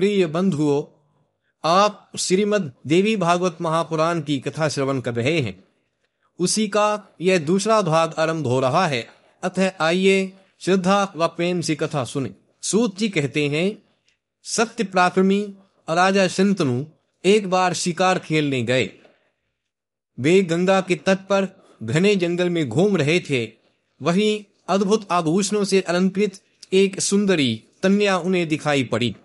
प्रिय बंधुओं, आप श्रीमद देवी भागवत महापुराण की कथा श्रवण कर रहे हैं। उसी का यह दूसरा भाग आरंभ हो रहा है। अतः आइए श्रद्धा व प्रेम से कथा सुने। सूत जी कहते हैं, सत्य पराक्रमी राजा शंतनु एक बार शिकार खेलने गए। वे गंगा के तट पर घने जंगल में घूम रहे थे। वहीं अद्भुत आभूषणों से अलंकृत एक सुंदरी कन्या उन्हें दिखाई पड़ी।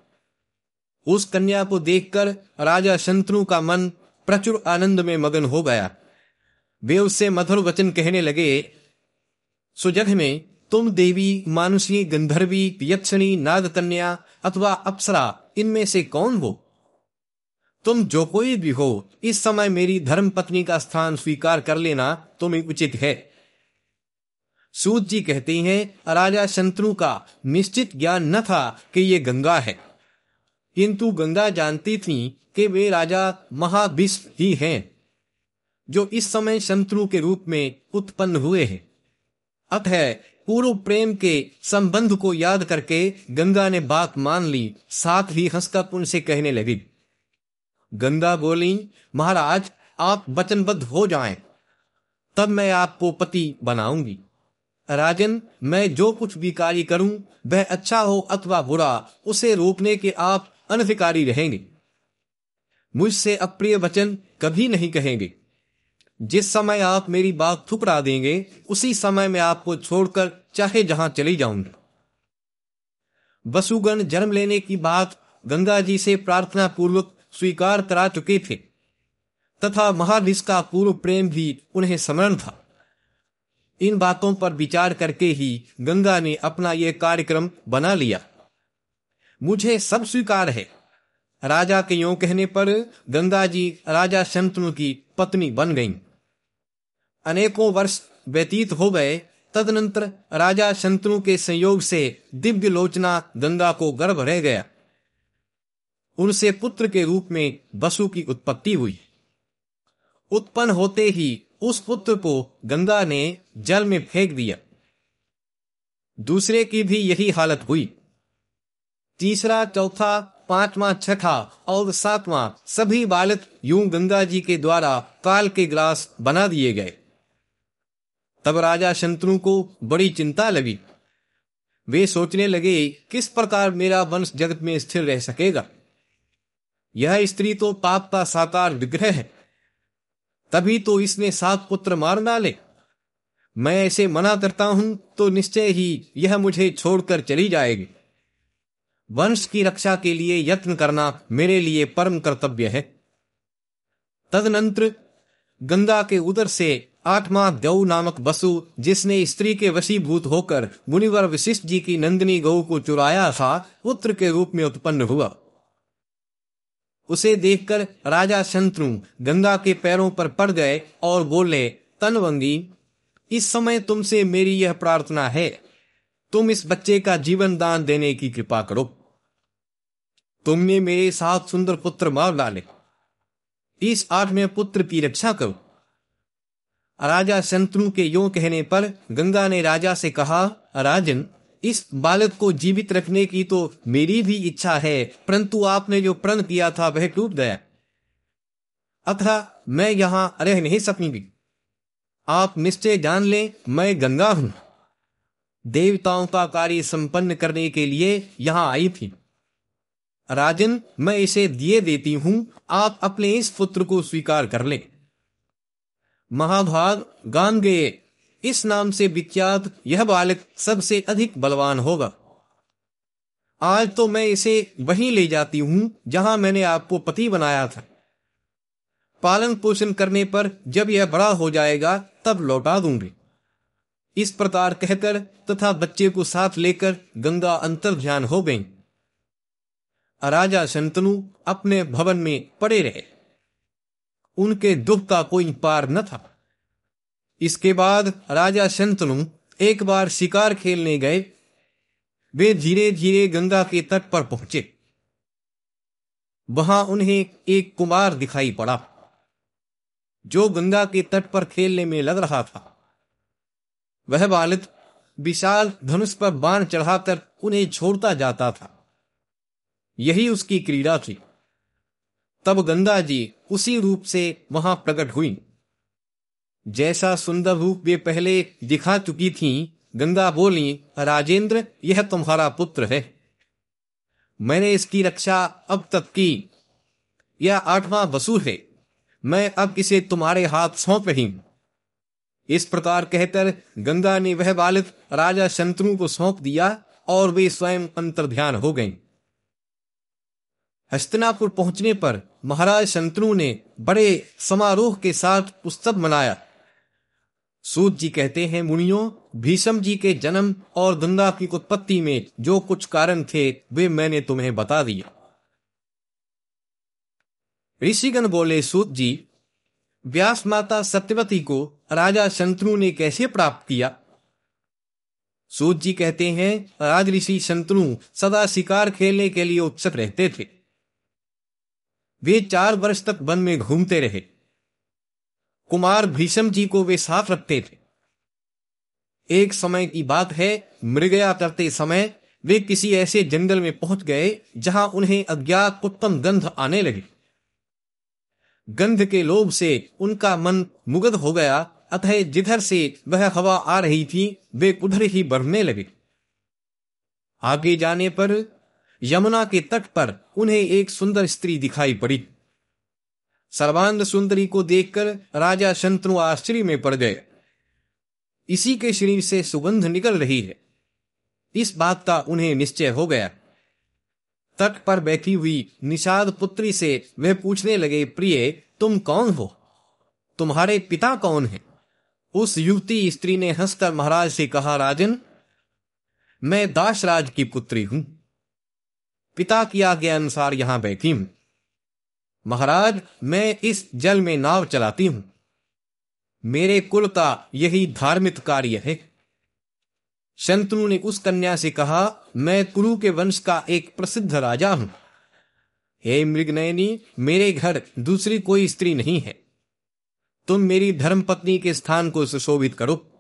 उस कन्या को देखकर राजा शंतनु का मन प्रचुर आनंद में मगन हो गया। वे उससे मधुर वचन कहने लगे सुजग में तुम देवी मानुषी गंधर्वी, यक्षणी नाग कन्या अथवा अप्सरा, इनमें से कौन हो? तुम जो कोई भी हो, इस समय मेरी धर्म पत्नी का स्थान स्वीकार कर लेना तुम्हें उचित है। सूत जी कहते हैं, राजा शंतनु का निश्चित ज्ञान न था कि ये गंगा है। किंतु गंगा जानती थी कि वे राजा महाविष ही हैं जो इस समय शत्रु के रूप में उत्पन्न हुए हैं। अतः पूर्व प्रेम के संबंध को याद करके गंगा ने बात मान ली साथ ही हंसकर उनसे कहने लगी गंगा बोली महाराज आप वचनबद्ध हो जाएँ, तब मैं आपको पति बनाऊँगी। राजन मैं जो कुछ भी कार्य करूँ वह अच्छा हो अथवा बुरा उसे रोकने के आप अनधिकारी रहेंगे। मुझसे अप्रिय वचन कभी नहीं कहेंगे। जिस समय आप मेरी बात ठुकरा देंगे, उसी समय मैं आपको छोड़कर चाहे जहाँ चली जाऊँगी। वसुगण जन्म लेने की बात गंगा जी से प्रार्थना पूर्वक स्वीकार करा चुके थे, तथा महाविष का पूर्व प्रेम भी उन्हें स्मरण था। इन बातों पर विचार करके ही गंगा ने अपना यह कार्यक्रम बना लिया। मुझे सब स्वीकार है। राजा के यो कहने पर गंगा जी राजा शंतनु की पत्नी बन गईं। अनेकों वर्ष व्यतीत हो गए, तदनंतर राजा शंतनु के संयोग से दिव्य लोचना गंगा को गर्भ रह गया। उनसे पुत्र के रूप में बसु की उत्पत्ति हुई। उत्पन्न होते ही उस पुत्र को गंगा ने जल में फेंक दिया। दूसरे की भी यही हालत हुई। तीसरा, चौथा, पांचवा, छठा और सातवां सभी बालक यूँ गंगा जी के द्वारा काल के ग्रास बना दिए गए। तब राजा शंतनु को बड़ी चिंता लगी। वे सोचने लगे, किस प्रकार मेरा वंश जगत में स्थिर रह सकेगा? यह स्त्री तो पाप का साकार विग्रह है। तभी तो इसने सात पुत्र मार डाले। मैं ऐसे मना करता हूँ तो निश्चय ही यह मुझे छोड़कर चली जाएगी। वंश की रक्षा के लिए यत्न करना मेरे लिए परम कर्तव्य है। तदनंतर गंगा के उदर से आठवां देव नामक बसु जिसने स्त्री के वशीभूत होकर मुनिवर वशिष्ठ जी की नंदिनी गौ को चुराया था, पुत्र के रूप में उत्पन्न हुआ। उसे देखकर राजा शंत्रु गंगा के पैरों पर पड़ गए और बोले तनवंगी इस समय तुमसे मेरी यह प्रार्थना है। तुम इस बच्चे का जीवन दान देने की कृपा करो। तुमने मेरे सात सुंदर पुत्र मार डाले। इस आठ में पुत्र की रक्षा करो। राजा शंतनु के यो कहने पर गंगा ने राजा से कहा, राजन, इस बालक को जीवित रखने की तो मेरी भी इच्छा है, परंतु आपने जो प्रण किया था वह टूट गया। अतः मैं यहाँ रह नहीं सकूँगी। आप निश्चय जान लें, मैं गंगा हूँ। देवताओं का कार्य संपन्न करने के लिए यहाँ आई थी। राजन, मैं इसे दिए देती हूँ, आप अपने इस पुत्र को स्वीकार कर लें। महाभाग, गान गए। इस नाम से विख्यात यह बालक सबसे अधिक बलवान होगा। आज तो मैं इसे वहीं ले जाती हूँ, जहाँ मैंने आपको पति बनाया था। पालन पोषण करने पर जब यह बड़ा हो जाएगा, तब लौटा दूँगी। इस प्रकार कहकर तथा बच्चे को साथ लेकर गंगा अंतर ध्यान हो गई। राजा शंतनु अपने भवन में पड़े रहे। उनके दुख का कोई पार न था। इसके बाद राजा शंतनु एक बार शिकार खेलने गए। वे धीरे धीरे गंगा के तट पर पहुँचे। वहाँ उन्हें एक कुमार दिखाई पड़ा, जो गंगा के तट पर खेलने में लग रहा था। वह बालित विशाल धनुष पर बाण चढ़ाकर उन्हें छोड़ता जाता था। यही उसकी क्रीड़ा थी। तब गंगा जी उसी रूप से वहाँ प्रकट हुई। जैसा सुंदर रूप वे पहले दिखा चुकी थीं, गंगा बोली राजेंद्र यह तुम्हारा पुत्र है। मैंने इसकी रक्षा अब तक की। यह आठवां वसु है। मैं अब इसे तुम्हारे हाथ सौंप रही इस प्रकार कहकर गंगा ने वह बालिक राजा शंतनु को सौंप दिया और वे स्वयं अंतर ध्यान हो गईं। हस्तिनापुर पहुँचने पर महाराज शंतनु ने बड़े समारोह के साथ उत्सव मनाया। सूत जी कहते हैं, मुनियों, भीषम जी के जन्म और गंगा की उत्पत्ति में जो कुछ कारण थे, वे मैंने तुम्हें बता दिया। ऋषिगण बोले, सूत जी, व्यास माता सत्यवती को राजा शंतनु ने कैसे प्राप्त किया? सूत जी कहते हैं, राज ऋषि शंतनु सदा शिकार खेलने के लिए उत्सुक रहते थे। वे चार वर्ष तक वन में घूमते रहे। कुमार भीषम जी को वे साफ़ रखते थे। एक समय की बात है, मृगया करते समय वे किसी ऐसे जंगल में पहुँच गए, जहाँ उन्हें अज्ञात उत्तम गंध आने लगे। गंध के लोभ से उनका मन मुगध हो गया, अतः जिधर से वह हवा आ रही थी, वे उधर ही बढ़ने लगे। आगे जाने पर यमुना के तट पर उन्हें एक सुंदर स्त्री दिखाई पड़ी। सर्वांग सुंदरी को देखकर राजा शंतनु आश्चर्य में पड़ गए। इसी के शरीर से सुगंध निकल रही है। इस बात का उन्हें निश्चय हो गया। तट पर बैठी हुई निषाद पुत्री से वे पूछने लगे, प्रिय, तुम कौन हो? तुम्हारे पिता कौन हैं? उस युवती स्त्री ने हंसकर महाराज से कहा, राजन, मैं दासराज की पुत्री हूँ। पिता की आज्ञा अनुसार यहाँ बैठी हूँ। महाराज, मैं इस जल में नाव चलाती हूँ। मेरे कुल का यही धार्मिक कार्य है। शंतनु ने उस कन्या से कहा, मैं कुरु के वंश का एक प्रसिद्ध राजा हूँ। हे मृगनयनी, मेरे घर दूसरी कोई स्त्री नहीं है। तुम मेरी धर्म पत्नी के स्थान को सुशोभित करो।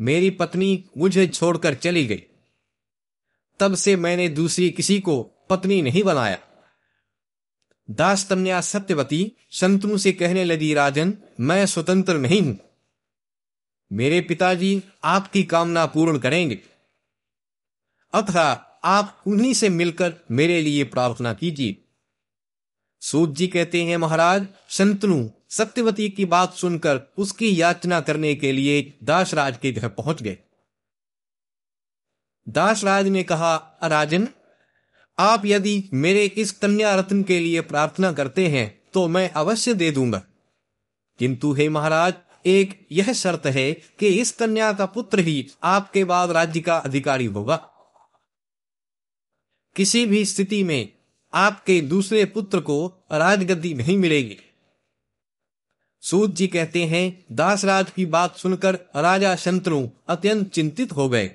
मेरी पत्नी मुझे छोड़कर चली गई। तब से मैंने दूसरी किसी को पत्नी नहीं बनाया। दास कन्या सत्यवती शंतनु से कहने लगी, राजन, मैं स्वतंत्र नहीं हूँ। मेरे पिताजी आपकी कामना पूर्ण करेंगे। अथवा आप उन्हीं से मिलकर मेरे लिए प्रार्थना कीजिए। सूत जी कहते हैं, महाराज, संतनु सत्यवती की बात सुनकर उसकी याचना करने के लिए दासराज के घर पहुँच गए। दासराज ने कहा, राजन, आप यदि मेरे इस कन्या रत्न के लिए प्रार्थना करते हैं तो मैं अवश्य दे दूँगा। किंतु हे महाराज, एक यह शर्त है कि इस कन्या का पुत्र ही आपके बाद राज्य का अधिकारी होगा। किसी भी स्थिति में आपके दूसरे पुत्र को राजगद्दी नहीं मिलेगी। सूत जी कहते हैं, दासराज की बात सुनकर राजा शंतनु अत्यंत चिंतित हो गए।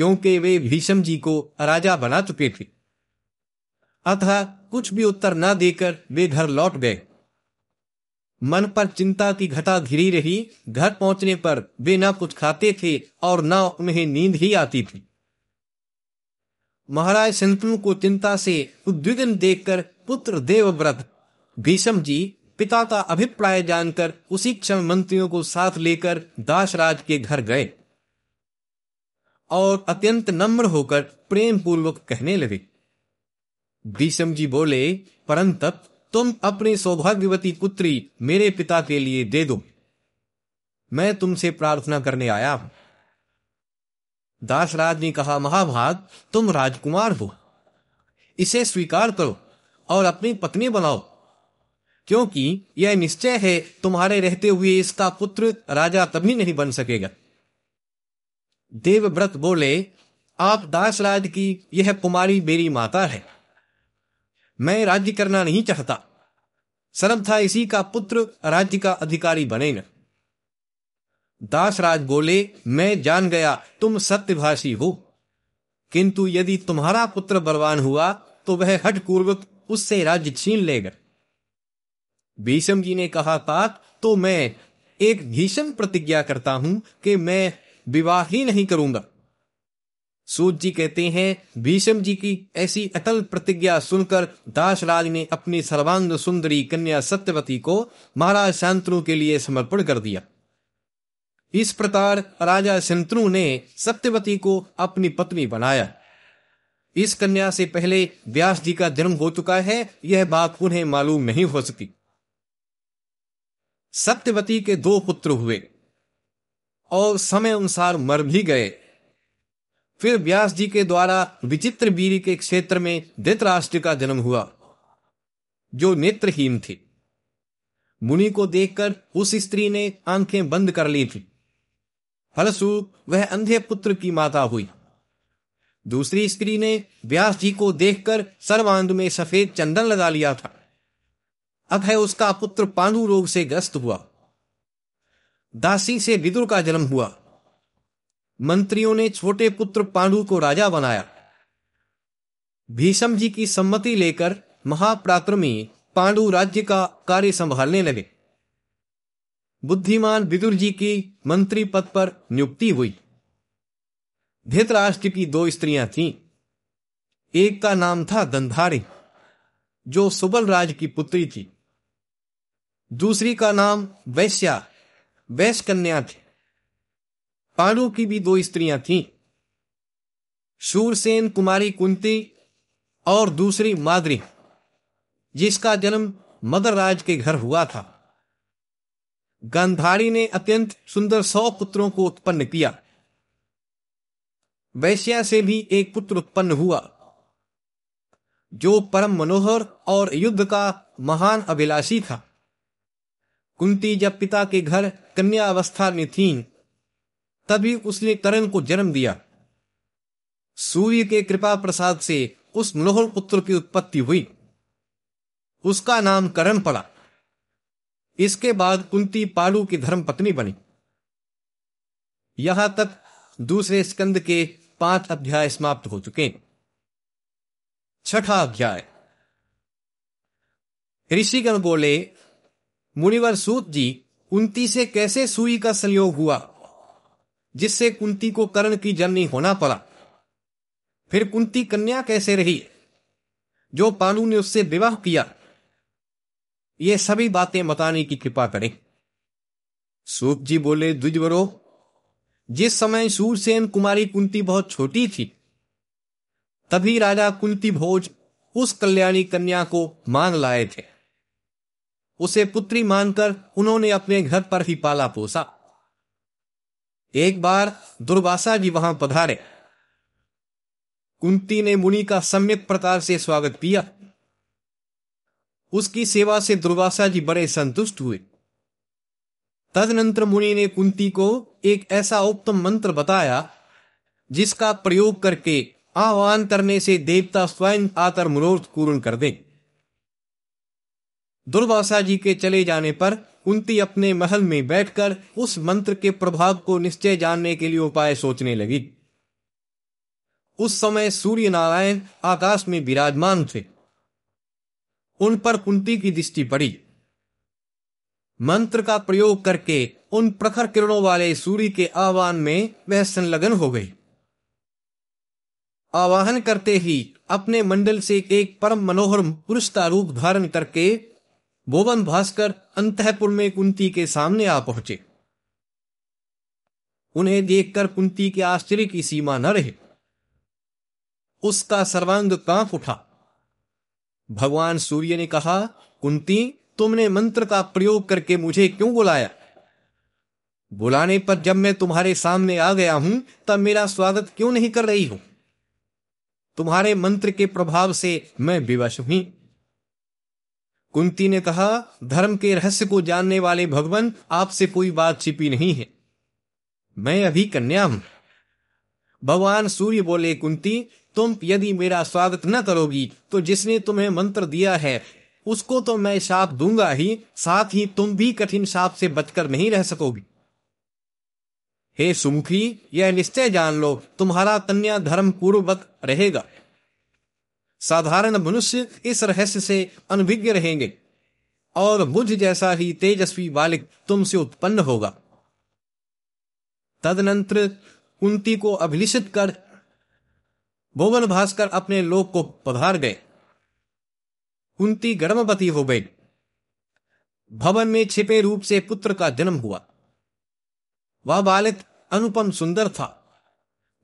क्योंकि वे भीषम जी को राजा बना चुके थे। अतः कुछ भी उत्तर न देकर वे घर लौट गए। मन पर चिंता की घटा घिरी रही, घर पहुँचने पर वे न कुछ खाते थे और न उन्हें नींद ही आती थी। महाराज शंतनु को चिंता से उद्विग्न देखकर पुत्र देवव्रत, भीषम जी, पिता का अभिप्राय जानकर उसी क्षण मंत्रियों को साथ लेकर दासराज के घर गए। और अत्यंत नम्र होकर प्रेम पूर्वक कहने लगे। भीषम जी बोले, परंतप तुम अपनी सौभाग्यवती पुत्री मेरे पिता के लिए दे दो। मैं तुमसे प्रार्थना करने आया हूँ। दासराज ने कहा, महाभाग, तुम राजकुमार हो। इसे स्वीकार करो और अपनी पत्नी बनाओ। क्योंकि यह निश्चय है, तुम्हारे रहते हुए इसका पुत्र राजा तभी नहीं बन सकेगा। देवव्रत बोले, आप दासराज की यह कुमारी मेरी माता है। मैं राज्य करना नहीं चाहता। सरब था इसी का पुत्र राज्य का अधिकारी बने बनेगा दासराज बोले, मैं जान गया, तुम सत्यभाषी हो। किंतु यदि तुम्हारा पुत्र बलवान हुआ तो वह हठपूर्वक उससे राज्य छीन लेगा। भीषम जी ने कहा तात तो मैं एक भीषण प्रतिज्ञा करता हूँ कि मैं विवाह ही नहीं करूँगा। सूत जी कहते हैं, भीषम जी की ऐसी अटल प्रतिज्ञा सुनकर दासराज ने अपनी सर्वांग सुंदरी कन्या सत्यवती को महाराज शांतनु के लिए समर्पण कर दिया। इस प्रकार राजा शंतनु ने सत्यवती को अपनी पत्नी बनाया। इस कन्या से पहले व्यास जी का जन्म हो चुका है, यह बात उन्हें मालूम नहीं हो सकी। सत्यवती के दो पुत्र हुए। और समय अनुसार मर भी गए। फिर व्यास जी के द्वारा विचित्र बीरी के क्षेत्र में धृतराष्ट्र का जन्म हुआ, जो नेत्रहीन थे। मुनि को देखकर उस स्त्री ने आँखें बंद कर ली थी। फलस्वरूप वह अंधे पुत्र की माता हुई। दूसरी स्त्री ने व्यास जी को देखकर सर्वांग में सफ़ेद चंदन लगा लिया था। है उसका पुत्र पांडु रोग से ग्रस्त हुआ। दासी से विदुर का जन्म हुआ। मंत्रियों ने छोटे पुत्र पांडु को राजा बनाया। भीषम जी की सम्मति लेकर महाप्राक्रमी पांडु राज्य का कार्य संभालने लगे। बुद्धिमान विदुर जी की मंत्री पद पर नियुक्ति हुई। धृतराष्ट्र की दो स्त्रियाँ थीं। एक का नाम था गंधारी जो सुबल राज की पुत्री थी। दूसरी का नाम वैश्या वैश्य कन्या थी। पांडु की भी दो स्त्रियाँ थीं। शूरसेन, कुमारी कुंती और दूसरी माद्री, जिसका जन्म मदरराज के घर हुआ था। गंधारी ने अत्यंत सुंदर सौ पुत्रों को उत्पन्न किया। वैश्या से भी एक पुत्र उत्पन्न हुआ, जो परम मनोहर और युद्ध का महान अभिलाषी था। कुंती जब पिता के घर कन्या अवस्था में थी, तभी उसने करण को जन्म दिया। सूर्य के कृपा प्रसाद से उस मनोहर पुत्र की उत्पत्ति हुई। उसका नाम करण पड़ा। इसके बाद कुंती पालू की धर्म पत्नी बनी। यहाँ तक दूसरे स्कंद के पाँच अध्याय समाप्त हो चुके छठा अध्याय। ऋषिगण बोले मुनिवर सूत जी, कुंती से कैसे सुई का संयोग हुआ? जिससे कुंती को कर्ण की जननी होना पड़ा। फिर कुंती कन्या कैसे रही? जो पालू ने उससे विवाह किया, ये सभी बातें बताने की कृपा करें। सूत जी बोले, द्विजवरो, जिस समय सूरसेन कुमारी कुंती बहुत छोटी थी, तभी राजा कुंती भोज उस कल्याणी कन्या को मांग लाए थे। उसे पुत्री मानकर उन्होंने अपने घर पर ही पाला पोसा। एक बार दुर्वासा जी वहाँ पधारे। कुंती ने मुनि का सम्यक प्रकार से स्वागत किया। उसकी सेवा से दुर्वासा जी बड़े संतुष्ट हुए। तदनंतर मुनि ने कुंती को एक ऐसा उत्तम मंत्र बताया, जिसका प्रयोग करके आह्वान करने से देवता स्वयं आतर मनोरथ पूर्ण कर दे। दुर्वासा जी के चले जाने पर कुंती अपने महल में बैठकर उस मंत्र के प्रभाव को निश्चय जानने के लिए उपाय सोचने लगी। उस समय सूर्य नारायण आकाश में विराजमान थे। उन पर कुंती की दृष्टि पड़ी। मंत्र का प्रयोग करके उन प्रखर किरणों वाले सूर्य के आह्वान में वह संलग्न हो गई। आवाहन करते ही अपने मंडल से एक परम मनोहर पुरुष का रूप धारण करके भुवन भास्कर अंतपुर में कुंती के सामने आ पहुँचे। उन्हें देखकर कुंती के आश्चर्य की सीमा न रहे। उसका सर्वांग काँप उठा। भगवान सूर्य ने कहा, कुंती, तुमने मंत्र का प्रयोग करके मुझे क्यों बुलाया? बुलाने पर जब मैं तुम्हारे सामने आ गया हूँ, तब मेरा स्वागत क्यों नहीं कर रही हूँ? तुम्हारे मंत्र के प्रभाव से मैं विवश हुई कुंती ने कहा, धर्म के रहस्य को जानने वाले भगवान आपसे कोई बात छिपी नहीं है। मैं अभी कन्या हूँ। भगवान सूर्य बोले, कुंती, तुम यदि मेरा स्वागत न करोगी तो जिसने तुम्हें मंत्र दिया है, उसको तो मैं शाप दूँगा ही, साथ ही तुम भी कठिन शाप से बचकर नहीं रह सकोगी। हे सुमुखी, यह निश्चय जान लो, तुम्हारा कन्या धर्म पूर्ववत रहेगा। साधारण मनुष्य इस रहस्य से अनभिज्ञ रहेंगे, और मुझ जैसा ही तेजस्वी बालिक तुमसे उत्पन्न होगा। तदनंतर कुंती को अभिलिषित कर भुवन भास्कर अपने लोक को पधार गए। कुंती गर्भवती हो गई। भवन में छिपे रूप से पुत्र का जन्म हुआ। वह बालिक अनुपम सुंदर था।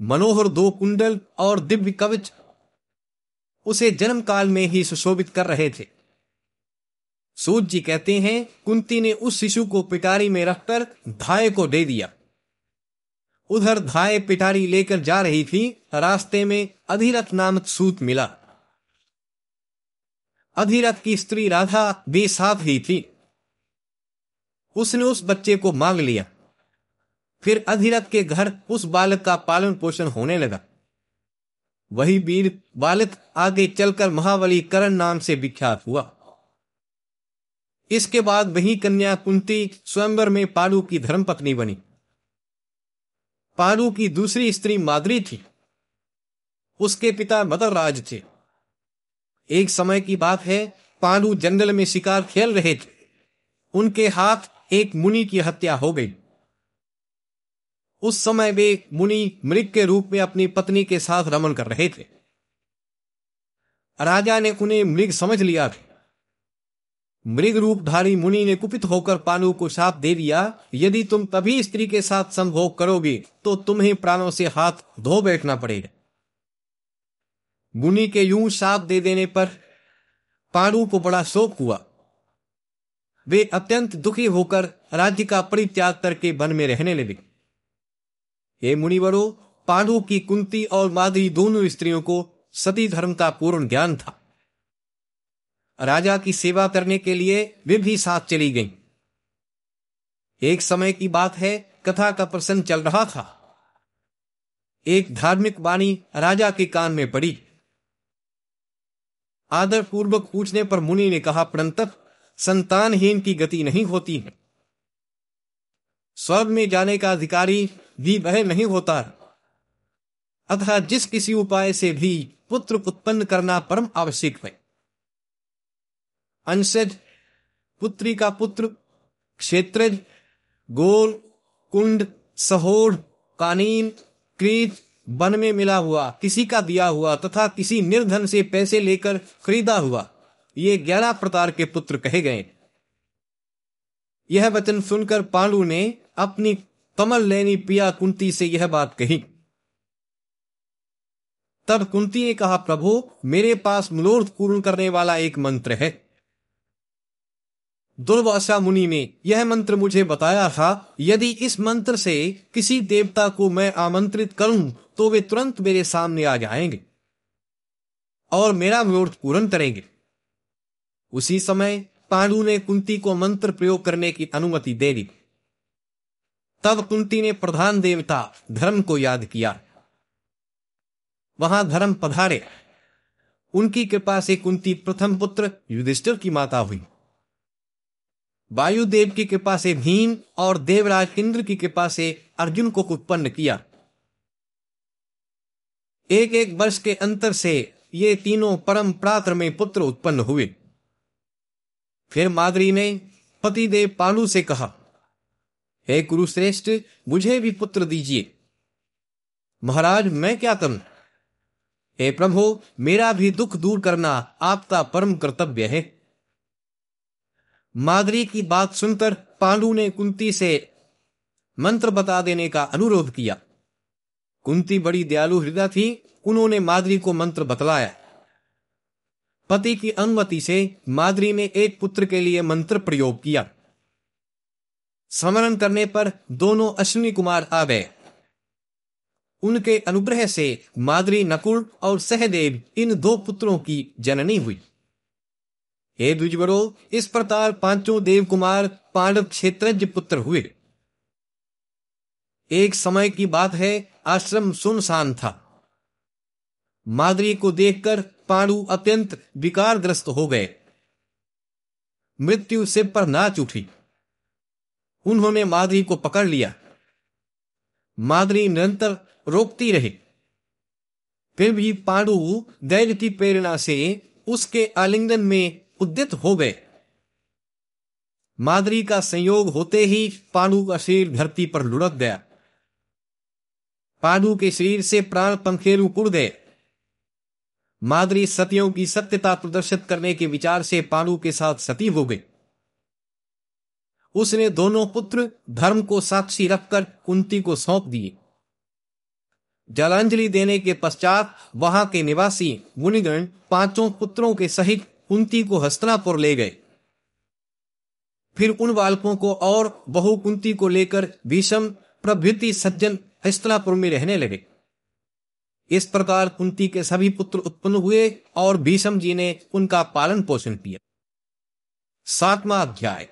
मनोहर दो कुंडल और दिव्य कवच उसे जन्म काल में ही सुशोभित कर रहे थे। सूत जी कहते हैं, कुंती ने उस शिशु को पिटारी में रखकर धाय को दे दिया। उधर धाय पिटारी लेकर जा रही थी, रास्ते में अधिरथ नामक सूत मिला। अधिरथ की स्त्री राधा बेसाथ ही थी। उसने उस बच्चे को मांग लिया। फिर अधिरथ के घर उस बालक का पालन पोषण होने लगा। वही वीर बालक आगे चलकर महावली करण नाम से विख्यात हुआ। इसके बाद वही कन्या कुंती स्वयंवर में पालू की धर्मपत्नी बनी। पालू की दूसरी स्त्री मादरी थी। उसके पिता मदरराज थे। एक समय की बात है, पालू जंगल में शिकार खेल रहे थे। उनके हाथ एक मुनि की हत्या हो गई। उस समय वे मुनि मृग के रूप में अपनी पत्नी के साथ रमन कर रहे थे। राजा ने उन्हें मृग समझ लिया था मृग रूपधारी मुनि ने कुपित होकर पानु को साप दे दिया, यदि तुम तभी स्त्री के साथ संभोग करोगे तो तुम्हें प्राणों से हाथ धो बैठना पड़ेगा। मुनि के यूँ साप दे देने पर पांडु को बड़ा शोक हुआ। वे अत्यंत दुखी होकर राज्य का परित्याग करके वन में रहने लगे। हे मुनिवरो पांडु की कुंती और माधुरी दोनों स्त्रियों को सती धर्म का पूर्ण ज्ञान था। राजा की सेवा करने के लिए वे भी साथ चली गईं। एक समय की बात है, कथा का प्रसंग चल रहा था। एक धार्मिक वाणी राजा के कान में पड़ी। आदर पूर्वक पूछने पर मुनि ने कहा परंतप संतानहीन की गति नहीं होती है। स्वर्ग में जाने का अधिकारी भी वह नहीं होता। अतः जिस किसी उपाय से भी पुत्र उत्पन्न करना परम आवश्यक है। अंशज, पुत्री का पुत्र, क्षेत्रज, गोल, कुंड सहोड़ कानीन क्रीत वन में मिला हुआ, किसी का दिया हुआ तथा किसी निर्धन से पैसे लेकर खरीदा हुआ, ये ग्यारह प्रकार के पुत्र कहे गए। यह वचन सुनकर पांडु ने अपनी कमल लेनी पिया कुंती से यह बात कही। तब कुंती ने कहा, प्रभु, मेरे पास मनोर्थ पूर्ण करने वाला एक मंत्र है। दुर्वासा मुनि ने यह मंत्र मुझे बताया था, यदि इस मंत्र से किसी देवता को मैं आमंत्रित करूँ तो वे तुरंत मेरे सामने आ जाएँगे और मेरा विरोध पूर्ण करेंगे। उसी समय पांडु ने कुंती को मंत्र प्रयोग करने की अनुमति दे दी। तब कुंती ने प्रधान देवता धर्म को याद किया। वहाँ धर्म पधारे। उनकी कृपा से कुंती प्रथम पुत्र युधिष्ठिर की माता हुई। वायुदेव की कृपा से भीम और देवराज इंद्र की कृपा से अर्जुन को उत्पन्न किया। एक एक वर्ष के अंतर से ये तीनों परम प्रात्र में पुत्र उत्पन्न हुए। फिर मादरी ने पतिदेव पालू से कहा हे कुरुश्रेष्ठ, मुझे भी पुत्र दीजिए। महाराज, मैं क्या करूँ? हे प्रभु, मेरा भी दुख दूर करना आपका परम कर्तव्य है। मादरी की बात सुनकर पांडु ने कुंती से मंत्र बता देने का अनुरोध किया। कुंती बड़ी दयालु हृदय थी, उन्होंने मादरी को मंत्र बतलाया। पति की अनुमति से मादरी ने एक पुत्र के लिए मंत्र प्रयोग किया। स्मरण करने पर दोनों अश्विनी कुमार आ गए। उनके अनुग्रह से मादरी नकुल और सहदेव इन दो पुत्रों की जननी हुई। हे द्विजवरो, इस प्रकार पाँचों देव कुमार पांडव क्षेत्रज्ञ पुत्र हुए। एक समय की बात है, आश्रम सुनसान था। मादरी को देखकर पांडु अत्यंत विकारग्रस्त हो गए। मृत्यु सिर पर नाच उठी। उन्होंने मादरी को पकड़ लिया। मादरी निरंतर रोकती रही। फिर भी पांडु दैर्य की प्रेरणा से उसके आलिंगन में उद्यत हो गए। मादरी का संयोग होते ही पांडु का शरीर धरती पर लुढ़क गया। पांडु के शरीर से प्राण पंखेरु उड़ गए। मादरी सतियों की सत्यता प्रदर्शित करने के विचार से पांडु के साथ सती हो गई। उसने दोनों पुत्र धर्म को साक्षी रखकर कुंती को सौंप दिए। जलांजलि देने के पश्चात वहाँ के निवासी मुनिगण पाँचों पुत्रों के सहित कुंती को हस्तनापुर ले गए। फिर उन बालकों को और बहु कुंती को लेकर भीषम प्रभृति सज्जन हस्तनापुर में रहने लगे। इस प्रकार कुंती के सभी पुत्र उत्पन्न हुए और भीषम जी ने उनका पालन पोषण किया। सातवां अध्याय।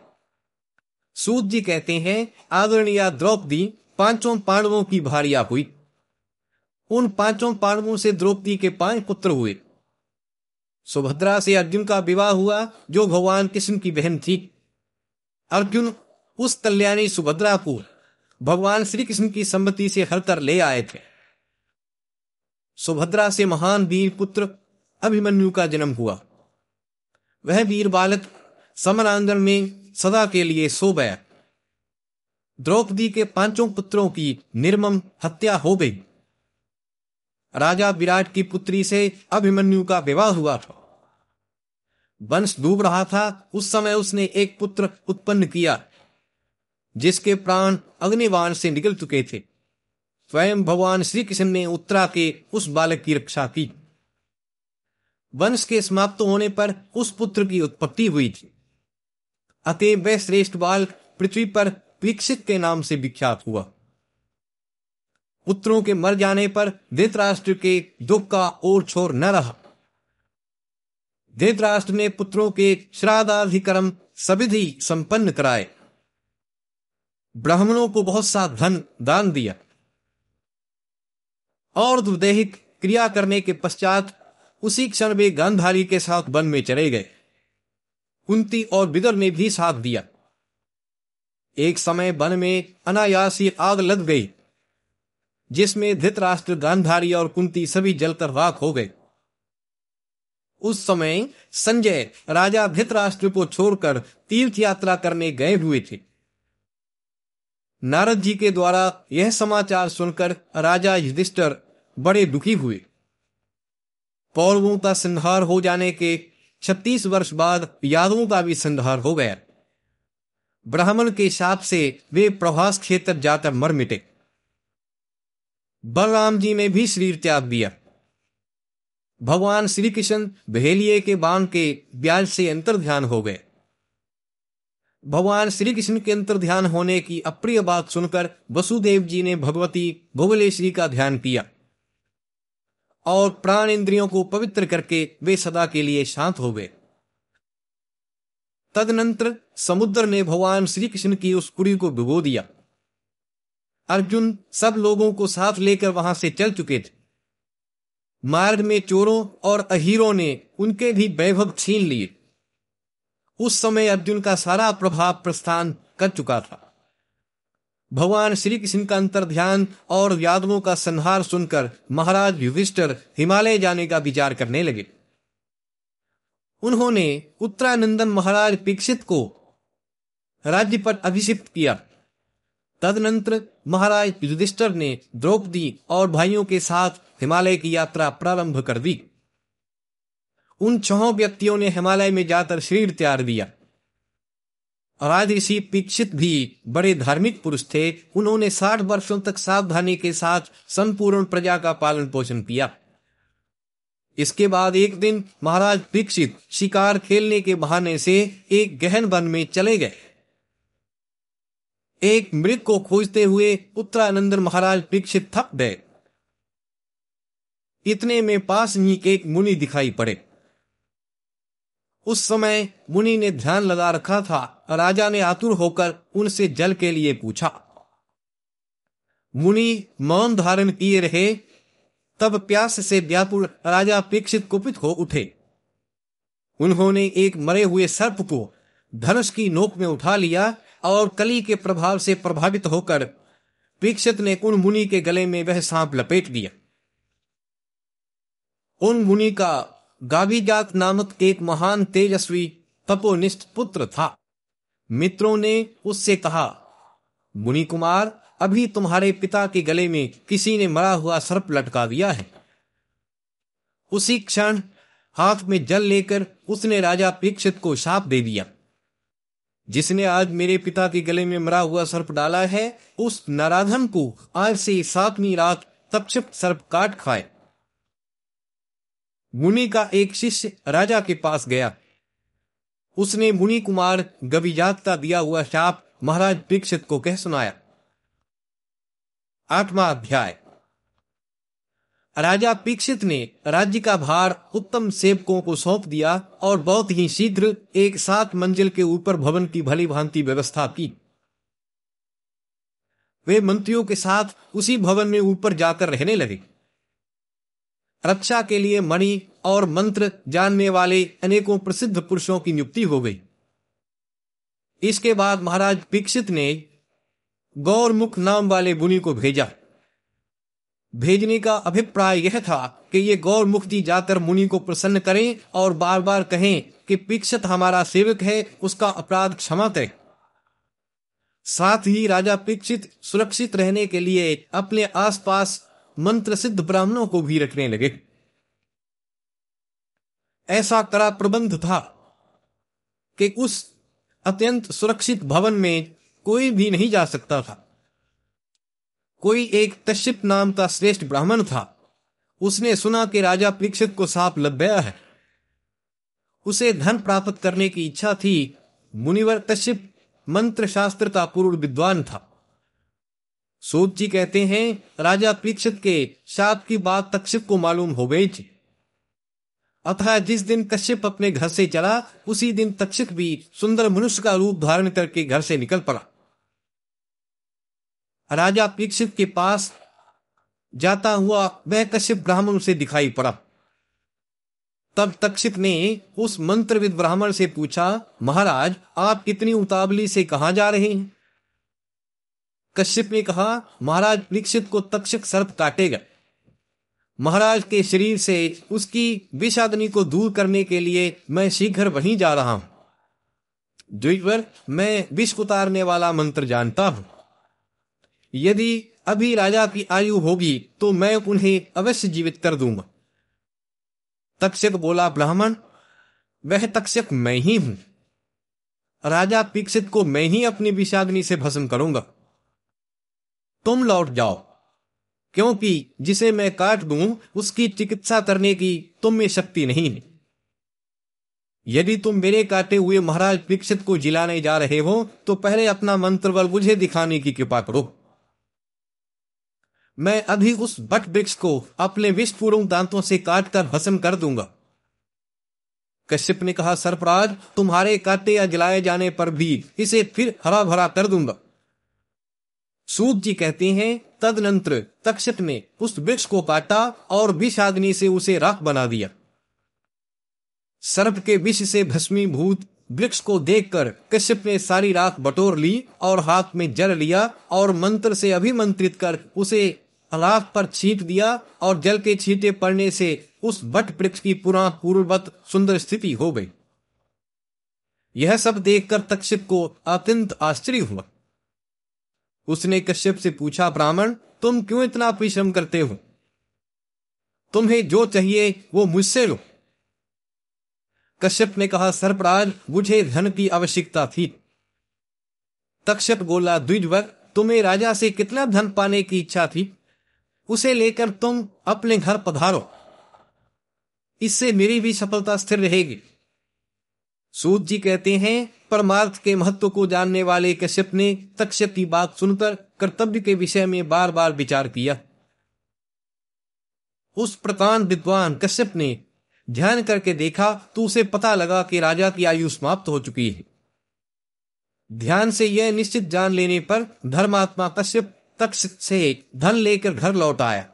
सूत जी कहते हैं, आदरणीय द्रौपदी पाँचों पांडवों की भारिया हुई। उन पाँचों पांडवों से द्रौपदी के पाँच पुत्र हुए। सुभद्रा से अर्जुन का विवाह हुआ, जो भगवान कृष्ण की बहन थी। अर्जुन उस कल्याणी सुभद्रा को भगवान श्री कृष्ण की सम्मति से हरकर ले आए थे। सुभद्रा से महान वीर पुत्र अभिमन्यु का जन्म हुआ। वह वीर बालक समरांगन में सदा के लिए सो गया द्रौपदी के पाँचों पुत्रों की निर्मम हत्या हो गई। राजा विराट की पुत्री से अभिमन्यु का विवाह हुआ था। वंश डूब रहा था। उस समय उसने एक पुत्र उत्पन्न किया, जिसके प्राण अग्निवान से निकल चुके थे। स्वयं भगवान श्री कृष्ण ने उत्तरा के उस बालक की रक्षा की। वंश के समाप्त होने पर उस पुत्र की उत्पत्ति हुई थी। अतः वह श्रेष्ठ बाल पृथ्वी पर परीक्षित के नाम से विख्यात हुआ। पुत्रों के मर जाने पर धृतराष्ट्र के दुख का और छोर न रहा। धृतराष्ट्र ने पुत्रों के श्राद्धाधिक्रम सविधि संपन्न कराए। ब्राह्मणों को बहुत सा धन दान दिया। और दुर्देहिक क्रिया करने के पश्चात उसी क्षण वे गांधारी के साथ वन में चले गए। कुंती और बिदर ने भी साथ दिया। एक समय वन में अनायासी आग लग गई, जिसमें धृतराष्ट्र, गांधारी और कुंती सभी जलकर राख हो गए। उस समय संजय राजा धृतराष्ट्र को छोड़कर तीर्थ यात्रा करने गए हुए थे। नारद जी के द्वारा यह समाचार सुनकर राजा युधिष्ठर बड़े दुखी हुए। पौरवों का संहार हो जाने के छत्तीस वर्ष बाद यादवों का भी संहार हो गया। ब्राह्मण के साप से वे प्रभास क्षेत्र जाकर मर मिटे। बलराम जी ने भी शरीर त्याग दिया। भगवान श्री कृष्ण बहेलिए के बाण के ब्याज से अंतर ध्यान हो गए। भगवान श्री कृष्ण के अंतर ध्यान होने की अप्रिय बात सुनकर वसुदेव जी ने भगवती भुवलेश्वरी का ध्यान किया। और प्राण इंद्रियों को पवित्र करके वे सदा के लिए शांत हो गए। तदनंतर समुद्र ने भगवान श्री कृष्ण की उस कुड़ी को भिगो दिया। अर्जुन सब लोगों को साथ लेकर वहाँ से चल चुके थे। मार्ग में चोरों और अहीरों ने उनके भी वैभव छीन लिए। उस समय अर्जुन का सारा प्रभाव प्रस्थान कर चुका था। भगवान श्री कृष्ण का अंतर ध्यान और यादवों का संहार सुनकर महाराज युधिष्ठर हिमालय जाने का विचार करने लगे। उन्होंने उत्तरानंदन महाराज पीक्षित को राज्य पर अभिषिक्त किया। तदनंतर महाराज युधिष्ठर ने द्रौपदी और भाइयों के साथ हिमालय की यात्रा प्रारंभ कर दी। उन छह व्यक्तियों ने हिमालय में जाकर शरीर त्याग दिया। राजऋषि पीक्षित भी बड़े धार्मिक पुरुष थे। उन्होंने साठ वर्षों तक सावधानी के साथ संपूर्ण प्रजा का पालन पोषण किया। इसके बाद एक दिन महाराज पीक्षित शिकार खेलने के बहाने से एक गहन वन में चले गए। एक मृत को खोजते हुए उत्तरानंदन महाराज पीक्षित थक गए। इतने में पास ही एक मुनि दिखाई पड़े। उस समय मुनि ने ध्यान लगा रखा था राजा ने आतुर होकर उनसे जल के लिए पूछा। मुनि मौन धारण किए रहे, तब प्यास से व्यापुल राजा अपेक्षित कुपित हो उठे। उन्होंने एक मरे हुए सर्प को धनुष की नोक में उठा लिया और कली के प्रभाव से प्रभावित होकर पीक्षित ने उन मुनि के गले में वह सांप लपेट दिया। उन मुनि का गावीजात नामक एक महान तेजस्वी तपोनिष्ठ पुत्र था। मित्रों ने उससे कहा मुनि कुमार अभी तुम्हारे पिता के गले में किसी ने मरा हुआ सर्प लटका दिया है। उसी क्षण हाथ में जल लेकर उसने राजा परीक्षित को शाप दे दिया। जिसने आज मेरे पिता के गले में मरा हुआ सर्प डाला है, उस नराधन को आज से सातवीं रात तक्षिप सर्प काट खाए। मुनि का एक शिष्य राजा के पास गया। उसने मुनि कुमार गविजात का दिया हुआ शाप महाराज परीक्षित को कह सुनाया। आठवा अध्याय। राजा पीक्षित ने राज्य का भार उत्तम सेवकों को सौंप दिया और बहुत ही शीघ्र एक सात मंजिल के ऊपर भवन की भली भांति व्यवस्था की। वे मंत्रियों के साथ उसी भवन में ऊपर जाकर रहने लगे। रक्षा के लिए मणि और मंत्र जानने वाले अनेकों प्रसिद्ध पुरुषों की नियुक्ति हो गई। इसके बाद महाराज पीक्षित ने गौरमुख नाम वाले बुनी को भेजा। भेजने का अभिप्राय यह था कि ये गौर मुक्ति जाकर मुनि को प्रसन्न करें और बार बार कहें कि पीक्षित हमारा सेवक है, उसका अपराध क्षमा करे। साथ ही राजा पीक्षित सुरक्षित रहने के लिए अपने आसपास मंत्र सिद्ध ब्राह्मणों को भी रखने लगे। ऐसा कड़ा प्रबंध था कि उस अत्यंत सुरक्षित भवन में कोई भी नहीं जा सकता था। कोई एक तश्यप नाम का श्रेष्ठ ब्राह्मण था। उसने सुना कि राजा परीक्षित को साप लग गया है। उसे धन प्राप्त करने की इच्छा थी। मुनिवर तश्यप मंत्र शास्त्र का पूर्व विद्वान था। सूत जी कहते हैं, राजा परीक्षित के शाप की बात तक्षिप को मालूम हो गई थी। अतः जिस दिन कश्यप अपने घर से चला, उसी दिन तक्षक भी सुंदर मनुष्य का रूप धारण करके घर से निकल पड़ा। राजा परीक्षित के पास जाता हुआ वह कश्यप ब्राह्मण से दिखाई पड़ा। तब तक्षित ने उस मंत्रविद ब्राह्मण से पूछा, महाराज, आप कितनी उतावली से कहा जा रहे हैं? कश्यप ने कहा, महाराज परीक्षित को तक्षक सर्प काटेगा। महाराज के शरीर से उसकी विषादनी को दूर करने के लिए मैं शीघ्र वहीं जा रहा हूँ। द्विवर मैं विष उतारने वाला मंत्र जानता हूँ। यदि अभी राजा की आयु होगी तो मैं उन्हें अवश्य जीवित कर दूँगा। तक्षक बोला, ब्राह्मण, वह तक्षक मैं ही हूँ। राजा पीक्षित को मैं ही अपनी विषादनी से भस्म करूँगा। तुम लौट जाओ, क्योंकि जिसे मैं काट दूँ, उसकी चिकित्सा करने की तुम में शक्ति नहीं है। यदि तुम मेरे काटे हुए महाराज परीक्षित को जिलाने जा रहे हो तो पहले अपना मंत्र बल मुझे दिखाने की कृपा करो। मैं अभी उस बट वृक्ष को अपने विषपूर्ण दांतों से काटकर भस्म कर दूँगा। कश्यप ने कहा, सरपराज, तुम्हारे काटे या जलाए जाने पर भी इसे फिर हरा भरा कर दूँगा। सूत जी कहते हैं, तदनंतर तक्षक ने उस वृक्ष को काटा और विष आदमी से उसे राख बना दिया। सर्प के विष से भस्मीभूत वृक्ष को देखकर कश्यप ने सारी राख बटोर ली और हाथ में जल लिया और मंत्र से अभिमंत्रित कर उसे राख पर छीट दिया और जल के छीटे पड़ने से उस बट वृक्ष की पुरा पूर्ववत सुंदर स्थिति हो गई। यह सब देखकर तक्षिप को अत्यंत आश्चर्य हुआ। उसने कश्यप से पूछा, ब्राह्मण, तुम क्यों इतना परिश्रम करते हो? तुम्हें जो चाहिए, वो मुझसे लो। कश्यप ने कहा, सर्पराज, मुझे धन की आवश्यकता थी। तक्षप बोला, द्विजवर, तुम्हें राजा से कितना धन पाने की इच्छा थी? उसे लेकर तुम अपने घर पधारो। इससे मेरी भी सफलता स्थिर रहेगी। सूत जी कहते हैं, परमार्थ के महत्व को जानने वाले कश्यप ने तक्षक की बात सुनकर कर्तव्य के विषय में बार बार विचार किया। उस प्रतान विद्वान कश्यप ने ध्यान करके देखा तो उसे पता लगा कि राजा की आयु समाप्त हो चुकी है। ध्यान से यह निश्चित जान लेने पर धर्मात्मा कश्यप तक्ष से धन लेकर घर लौट आया।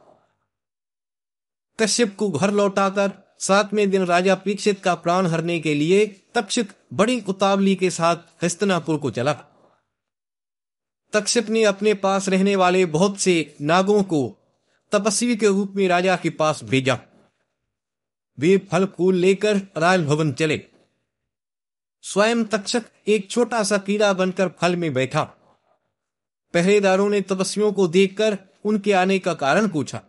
कश्यप को घर लौटाकर सातवें दिन राजा परीक्षित का प्राण हरने के लिए तक्षित बड़ी उतावली के साथ हस्तनापुर को चला। तक्षित ने अपने पास रहने वाले बहुत से नागों को तपस्वी के रूप में राजा के पास भेजा। वे फल फूल लेकर राजभवन चले। स्वयं तक्षक एक छोटा सा कीड़ा बनकर फल में बैठा। पहरेदारों ने तपस्वियों को देखकर उनके आने का कारण पूछा।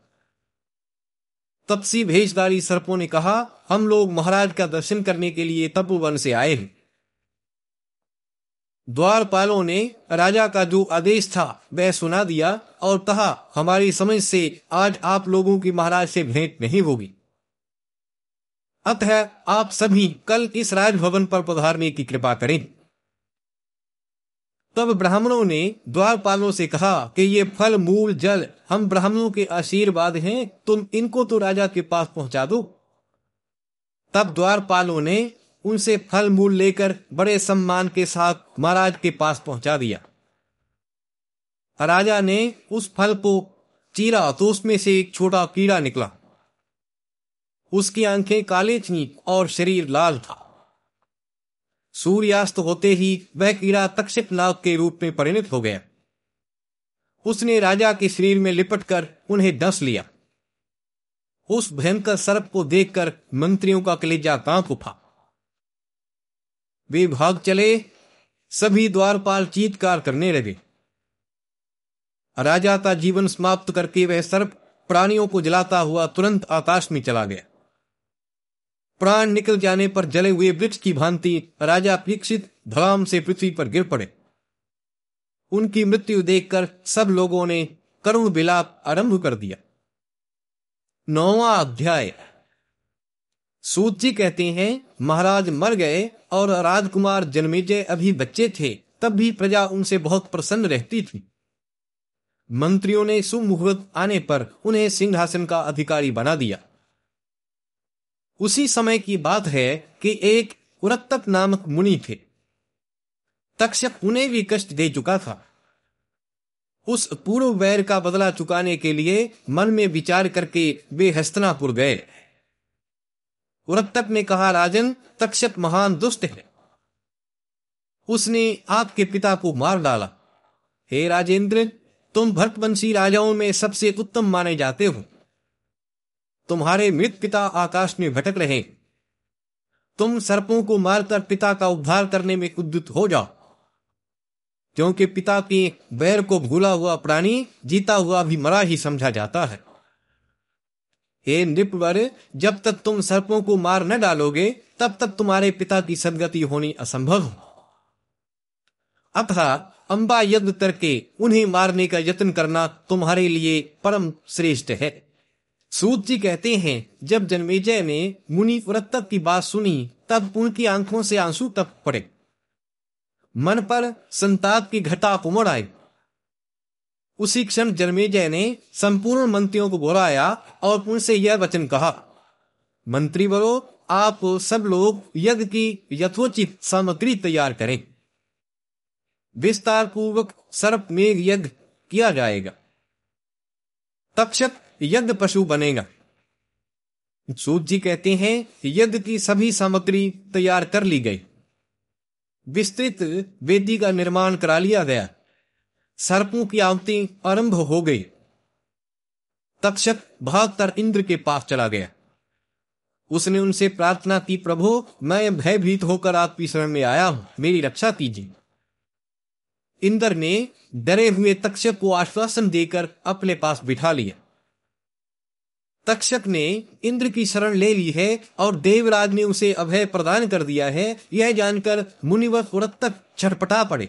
तपसी भेजदारी सर्पों ने कहा, हम लोग महाराज का दर्शन करने के लिए तपोवन से आए हैं। द्वारपालों ने राजा का जो आदेश था, वह सुना दिया और कहा, हमारी समझ से आज आप लोगों की महाराज से भेंट नहीं होगी। अतः आप सभी कल इस राजभवन पर पधारने की कृपा करें। तब ब्राह्मणों ने द्वारपालों से कहा कि ये फल, मूल, जल हम ब्राह्मणों के आशीर्वाद हैं, तुम इनको तो राजा के पास पहुँचा दो। तब द्वारपालों ने उनसे फल, मूल लेकर बड़े सम्मान के साथ महाराज के पास पहुँचा दिया। राजा ने उस फल को चीरा तो उसमें से एक छोटा कीड़ा निकला। उसकी आँखें काले थीं और शरीर लाल था। सूर्यास्त होते ही वह कीड़ा तक्षक नाग के रूप में परिणत हो गया। उसने राजा के शरीर में लिपट कर उन्हें डस लिया। उस भयंकर सर्प को देखकर मंत्रियों का कलेजा काँप उठा। वे भाग चले, सभी द्वारपाल चीतकार करने लगे। राजा का जीवन समाप्त करके वह सर्प प्राणियों को जलाता हुआ तुरंत आकाश में चला गया। प्राण निकल जाने पर जले हुए वृक्ष की भांति राजा परीक्षित धड़ाम से पृथ्वी पर गिर पड़े। उनकी मृत्यु देखकर सब लोगों ने करुण विलाप आरंभ कर दिया। नौवा अध्याय। सूत जी कहते हैं, महाराज मर गए और राजकुमार जन्मेजय अभी बच्चे थे, तब भी प्रजा उनसे बहुत प्रसन्न रहती थी। मंत्रियों ने सुमुहूर्त आने पर उन्हें सिंहासन का अधिकारी बना दिया। उसी समय की बात है कि एक उरत्तक नामक मुनि थे। तक्षक उन्हें भी कष्ट दे चुका था। उस पूर्व वैर का बदला चुकाने के लिए मन में विचार करके वे हस्तनापुर गए। उरत्तक ने कहा, राजन, तक्षक महान दुष्ट है। उसने आपके पिता को मार डाला। हे राजेंद्र, तुम भरतवंशी राजाओं में सबसे उत्तम माने जाते हो। तुम्हारे मृत पिता आकाश में भटक रहे तुम सर्पों को मारकर पिता का उद्धार करने में उद्युत हो जाओ। क्योंकि पिता के बैर को भूला हुआ प्राणी जीता हुआ भी मरा ही समझा जाता है। हे नृपवर, जब तक तुम सर्पों को मार न डालोगे, तब तक तुम्हारे पिता की सदगति होनी असंभव हो। अतः अंबा यज्ञ करके उन्हें मारने का यत्न करना तुम्हारे लिए परम श्रेष्ठ है। सूत जी कहते हैं, जब जन्मेजय ने मुनि पुरत्तक की बात सुनी, तब उनकी आँखों से आँसू तप पड़े। मन पर संताप की घटा उमड़ आई। उसी क्षण जन्मेजय ने संपूर्ण मंत्रियों को बुलाया और उनसे यह वचन कहा मंत्री बरो आप सब लोग यज्ञ की यथोचित सामग्री तैयार करें। विस्तार पूर्वक सर्प मेघ यज्ञ किया जाएगा। तक्षक यज्ञ पशु बनेगा। सूत जी कहते हैं, यज्ञ की सभी सामग्री तैयार कर ली गई। विस्तृत वेदी का निर्माण करा लिया गया। सर्पों की आवती आरंभ हो गई। तक्षक भागकर इंद्र के पास चला गया। उसने उनसे प्रार्थना की, प्रभु, मैं भयभीत होकर आपकी शरण में आया हूँ। मेरी रक्षा कीजिए। इंद्र ने डरे हुए तक्षक को आश्वासन देकर अपने पास बिठा लिया। तक्षक ने इंद्र की शरण ले ली है और देवराज ने उसे अभय प्रदान कर दिया है। यह जानकर मुनिवर तक छटपटा पड़े।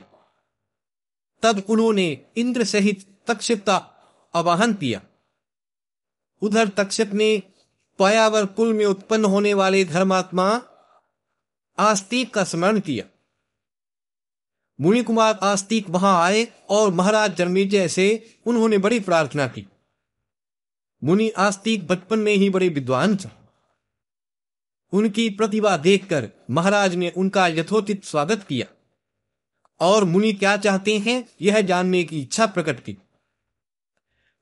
तब उन्होंने इंद्र सहित तक्षक का आवाहन किया। उधर तक्षक ने पयावर कुल में उत्पन्न होने वाले धर्मात्मा आस्तिक का स्मरण किया। मुनि कुमार आस्तिक वहाँ आए और महाराज जन्मेजय से उन्होंने बड़ी प्रार्थना की। मुनि आस्तिक बचपन में ही बड़े विद्वान थे। उनकी प्रतिभा देखकर महाराज ने उनका यथोचित स्वागत किया। और मुनि क्या चाहते हैं, यह जानने की इच्छा प्रकट की।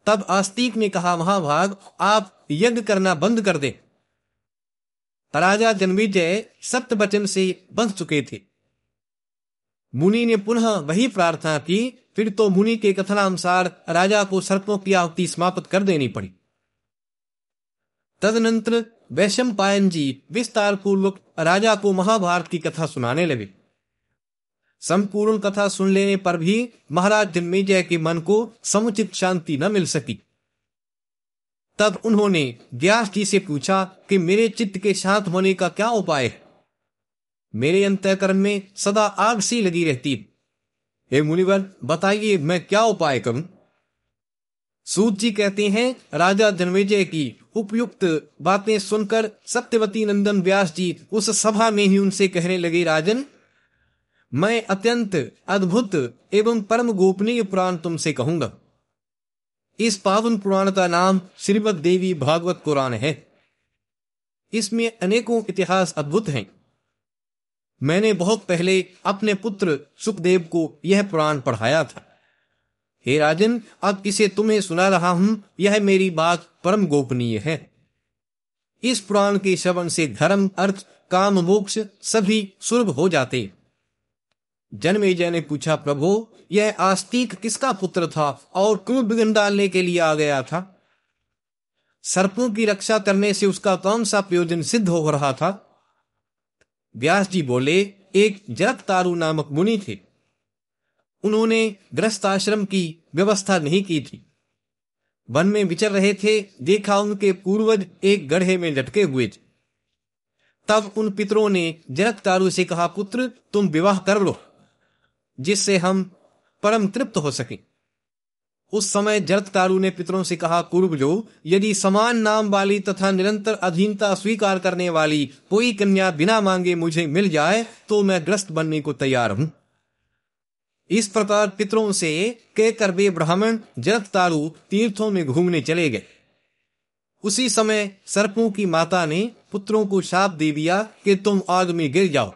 तब आस्तिक ने कहा, महाभाग, आप यज्ञ करना बंद कर दे। राजा जन्मेजय सप्त वचन से बंध चुके थे। मुनि ने पुनः वही प्रार्थना की, फिर तो मुनि के कथनानुसार राजा को सर्पों की आहुति समाप्त कर देनी पड़ी। तदनंतर वैशम पायन जी विस्तार पूर्वक राजा को महाभारत की कथा सुनाने लगे। संपूर्ण कथा सुन लेने पर भी महाराज जन्मेजय के मन को समुचित शांति न मिल सकी। तब उन्होंने व्यास जी से पूछा कि मेरे चित्त के शांत होने का क्या उपाय है? मेरे अंतकरण में सदा आग सी लगी रहती हे। मुनिवर, बताइए मैं क्या उपाय करूँ? सूत जी कहते हैं, राजा जन्मेजय की उपयुक्त बातें सुनकर सत्यवती नंदन व्यास जी उस सभा में ही उनसे कहने लगे, राजन, मैं अत्यंत अद्भुत एवं परम गोपनीय पुराण तुमसे कहूँगा। इस पावन पुराण का नाम श्रीमद देवी भागवत पुराण है। इसमें अनेकों इतिहास अद्भुत हैं। मैंने बहुत पहले अपने पुत्र सुखदेव को यह पुराण पढ़ाया था। हे राजन, अब किसे तुम्हें सुना रहा हूँ, यह मेरी बात परम गोपनीय है। इस पुराण के श्रवण से धर्म, अर्थ, काम, मोक्ष सभी सुलभ हो जाते। जन्मेजय ने पूछा, प्रभु, यह आस्तिक किसका पुत्र था और क्यों बिघन डालने के लिए आ गया था? सर्पों की रक्षा करने से उसका कौन सा प्रयोजन सिद्ध हो रहा था? व्यास जी बोले, एक जरक तारू नामक मुनि थे। उन्होंने ग्रस्त आश्रम की व्यवस्था नहीं की थी। वन में विचर रहे थे, देखा उनके पूर्वज एक गढ़े में लटके हुए थे। तब उन पितरों ने जरक तारू से कहा, पुत्र, तुम विवाह कर लो, जिससे हम परम तृप्त हो सके। उस समय जरत तारू ने पितरों से कहा, कुर्बजो, यदि समान नाम वाली तथा निरंतर अधीनता स्वीकार करने वाली कोई कन्या बिना मांगे मुझे मिल जाए तो मैं ग्रस्त बनने को तैयार हूँ। इस प्रकार पितरों से कहकर वे ब्राह्मण जरत तारू तीर्थों में घूमने चले गए। उसी समय सर्पों की माता ने पुत्रों को शाप दे दिया कि तुम आग में गिर जाओ।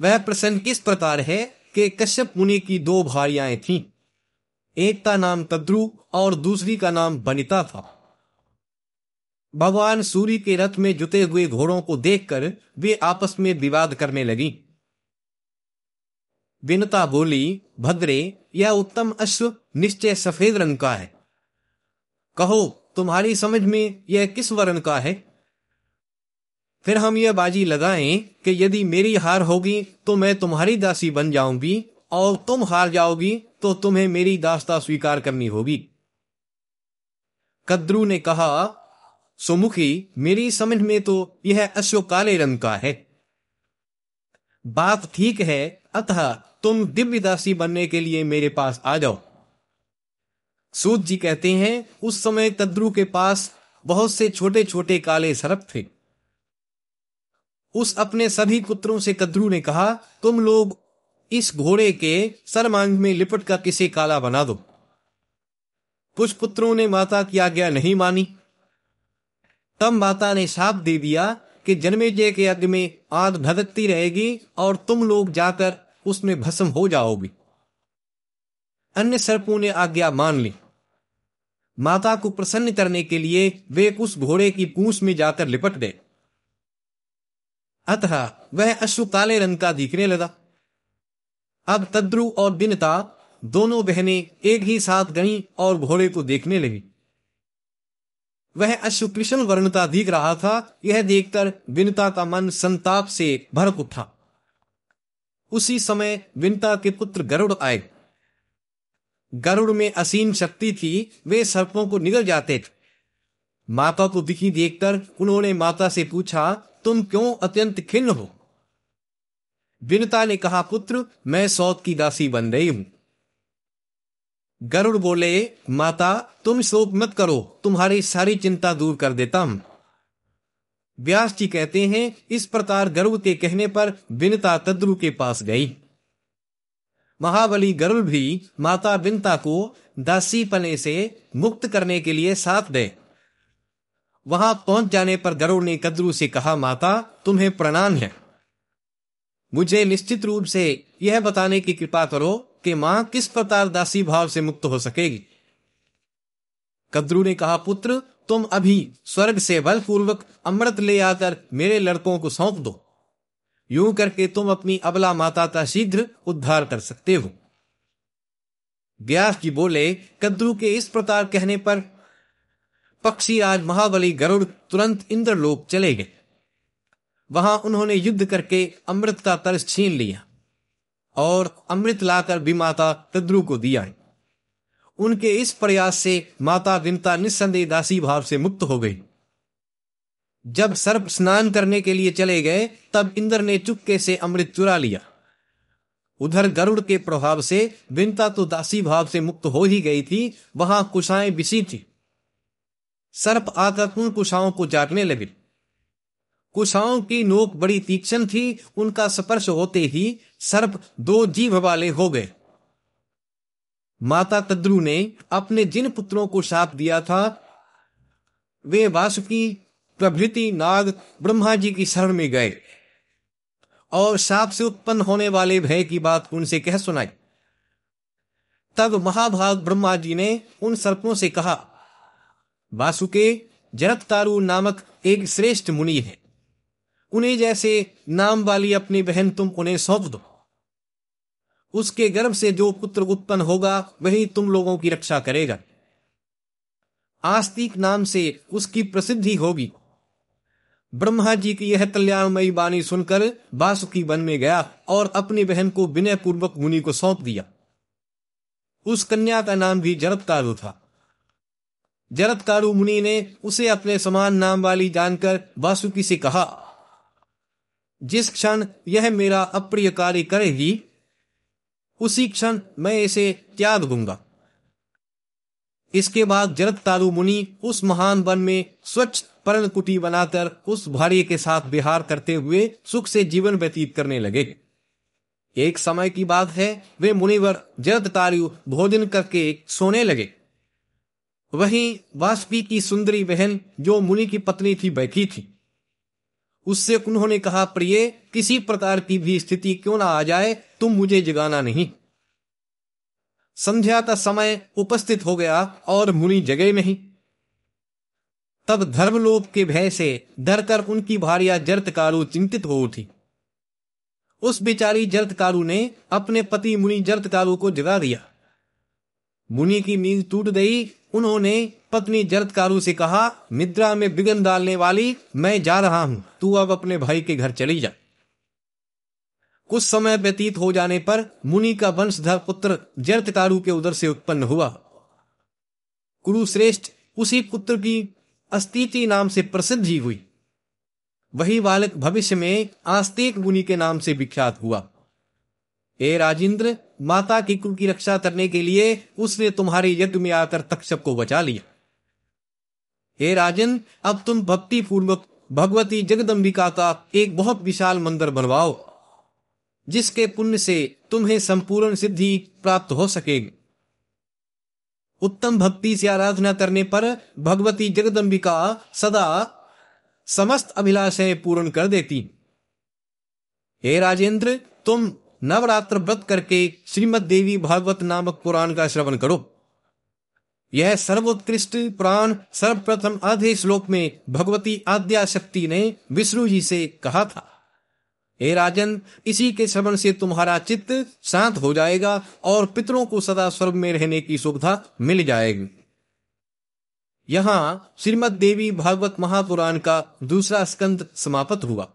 वह प्रसन्न किस प्रकार है कि कश्यप मुनि की दो भारियाँ थीं। एक का नाम तद्रु और दूसरी का नाम बनिता था। भगवान सूर्य के रथ में जुते हुए घोड़ों को देखकर वे आपस में विवाद करने लगी। विनता बोली, भद्रे, यह उत्तम अश्व निश्चय सफ़ेद रंग का है। कहो, तुम्हारी समझ में यह किस वर्ण का है? फिर हम यह बाजी लगाएँ कि यदि मेरी हार होगी तो मैं तुम्हारी दासी बन जाऊँगी, और तुम हार जाओगी तो तुम्हें मेरी दास्ता स्वीकार करनी होगी। कद्रू ने कहा, सुमुखी, मेरी समझ में तो यह अश्व काले रंग का है। बात ठीक है, अतः तुम दिव्य दासी बनने के लिए मेरे पास आ जाओ। सूत जी कहते हैं, उस समय कद्रू के पास बहुत से छोटे छोटे काले सरप थे। उस अपने सभी पुत्रों से कद्रू ने कहा, तुम लोग इस घोड़े के सरमांग में लिपट कर किसे काला बना दो। कुछ पुत्रों ने माता की आज्ञा नहीं मानी। तब माता ने साप दे दिया कि जन्मेजय के यज्ञ में आग भदकती रहेगी और तुम लोग जाकर उसमें भस्म हो जाओगी। अन्य सर्पों ने आज्ञा मान ली। माता को प्रसन्न करने के लिए वे उस घोड़े की पूंछ में जाकर लिपट गए। अतः वह अश्व काले रंग का दिखने लगा। अब तद्रु और बिनता दोनों बहनें एक ही साथ गईं और घोड़े को देखने लगी। वह अश्व कृष्ण वर्णता दिख रहा था, यह देखकर विनता का मन संताप से भरक उठा। उसी समय विनता के पुत्र गरुड़ आए। गरुड़ में असीम शक्ति थी, वे सर्पों को निगल जाते थे। माता को दिखी देखकर उन्होंने माता से पूछा, तुम क्यों अत्यंत खिन्न हो? विनता ने कहा, पुत्र, मैं सौत की दासी बन रही हूँ। गरुड़ बोले, माता, तुम शोक मत करो, तुम्हारी सारी चिंता दूर कर देता हूँ। व्यास जी कहते हैं, इस प्रकार गरुड़ के कहने पर विनता तद्रु के पास गई। महाबली गरुड़ भी माता विनता को दासी पने से मुक्त करने के लिए साथ दे। वहाँ पहुँच जाने पर गरुड़ ने कद्रू से कहा, माता, तुम्हें प्रणाम है। मुझे निश्चित रूप से यह बताने की कृपा करो कि माँ किस प्रकार दासी भाव से मुक्त हो सकेगी। कद्रू ने कहा, पुत्र तुम अभी स्वर्ग से बलपूर्वक अमृत ले आकर मेरे लड़कों को सौंप दो। यूँ करके तुम अपनी अबला माता का शीघ्र उद्धार कर सकते हो। व्यास जी बोले कद्रू के इस प्रकार कहने पर पक्षी आज महाबली गरुड़ तुरंत इंद्रलोक चले गए। वहाँ उन्होंने युद्ध करके अमृत का तरस छीन लिया और अमृत लाकर भी माता तद्रु को दिया उनके इस प्रयास से माता विमता निस्संदेह दासी भाव से मुक्त हो गई। जब सर्प स्नान करने के लिए चले गए, तब इंद्र ने चुपके से अमृत चुरा लिया। उधर गरुड़ के प्रभाव से विंता तो दासी भाव से मुक्त हो ही गई थी, वहाँ कुशाएँ बिसी थी। सर्प आकर उन कुशाओं को जागने लगे। कुशाओं की नोक बड़ी तीक्ष्ण थी, उनका स्पर्श होते ही सर्प दो जीव वाले हो गए। माता तद्रु ने अपने जिन पुत्रों को शाप दिया था, वे वासुकी, प्रभृति, नाग ब्रह्मा जी की शरण में गए। और साप से उत्पन्न होने वाले भय की बात उनसे कह सुनाई। तब महाभाग ब्रह्मा जी ने उन सर्पों से कहा, वासुके जरतारु नामक एक श्रेष्ठ मुनि है। उन्हें जैसे नाम वाली अपनी बहन तुम उन्हें सौंप दो। उसके गर्भ से जो पुत्र उत्पन्न होगा, वही तुम लोगों की रक्षा करेगा। आस्तिक नाम से उसकी प्रसिद्धि होगी। ब्रह्मा जी की यह कल्याणमयी बाणी सुनकर बासुकी वन में गया और अपनी बहन को विनय पूर्वक मुनि को सौंप दिया। उस कन्या का नाम भी जरत्कारु था। जरत्कारु मुनि ने उसे अपने समान नाम वाली जानकर वासुकी से कहा, जिस क्षण यह मेरा अप्रिय कार्य करेगी उसी क्षण मैं इसे त्याग दूँगा। इसके बाद जरत तारु मुनि उस महान वन में स्वच्छ पर्ण कुटी बनाकर उस भार्य के साथ विहार करते हुए सुख से जीवन व्यतीत करने लगे। एक समय की बात है, वे मुनिवर जरत तारु भोजन करके सोने लगे। वहीं वाष्पी की सुंदरी बहन जो मुनि की पत्नी थी, बैठी थी। उससे उन्होंने कहा, प्रिय, किसी प्रकार की भी स्थिति क्यों ना आ जाए? तुम मुझे जगाना नहीं। संध्या का समय उपस्थित हो गया और मुनि जगे नहीं। तब धर्मलोप के भय से डरकर उनकी भारिया जरतकारु चिंतित हो उठी। उस बेचारी जरतकारु ने अपने पति मुनि जरतकारु को जगा दिया। मुनि की नींद टूट गई। उन्होंने पत्नी जरतकारु से कहा निद्रा में बिगन डालने वाली मैं जा रहा हूँ। तू अब अपने भाई के घर चली जा। कुछ समय व्यतीत हो जाने पर मुनि का वंशधर पुत्र जरतकारु के उदर से उत्पन्न हुआ। कुरुश्रेष्ठ उसी पुत्र की अस्तिति नाम से प्रसिद्धि हुई। वही बालक भविष्य में आस्तिक मुनि के नाम से विख्यात हुआ। ए राजेंद्र, माता की कुल की रक्षा करने के लिए उसने तुम्हारे यज्ञ में आकर तक्षप को बचा लिया। हे राजन, अब तुम भक्ति पूर्वक भगवती जगदम्बिका का एक बहुत विशाल मंदिर बनवाओ। जिसके पुण्य से तुम्हें संपूर्ण सिद्धि प्राप्त हो सकेगी उत्तम भक्ति से आराधना करने पर भगवती जगदम्बिका सदा समस्त अभिलाषाएँ पूर्ण कर देती। हे राजेंद्र, तुम नवरात्र व्रत करके श्रीमद देवी भागवत नामक पुराण का श्रवण करो। यह सर्वोत्कृष्ट पुराण सर्वप्रथम आधे श्लोक में भगवती आद्या शक्ति ने विष्णु जी से कहा था। हे राजन, इसी के श्रवण से तुम्हारा चित्त शांत हो जाएगा और पितरों को सदा स्वर्ग में रहने की सुविधा मिल जाएगी। यहाँ श्रीमद देवी भागवत महापुराण का दूसरा स्कंद समाप्त हुआ।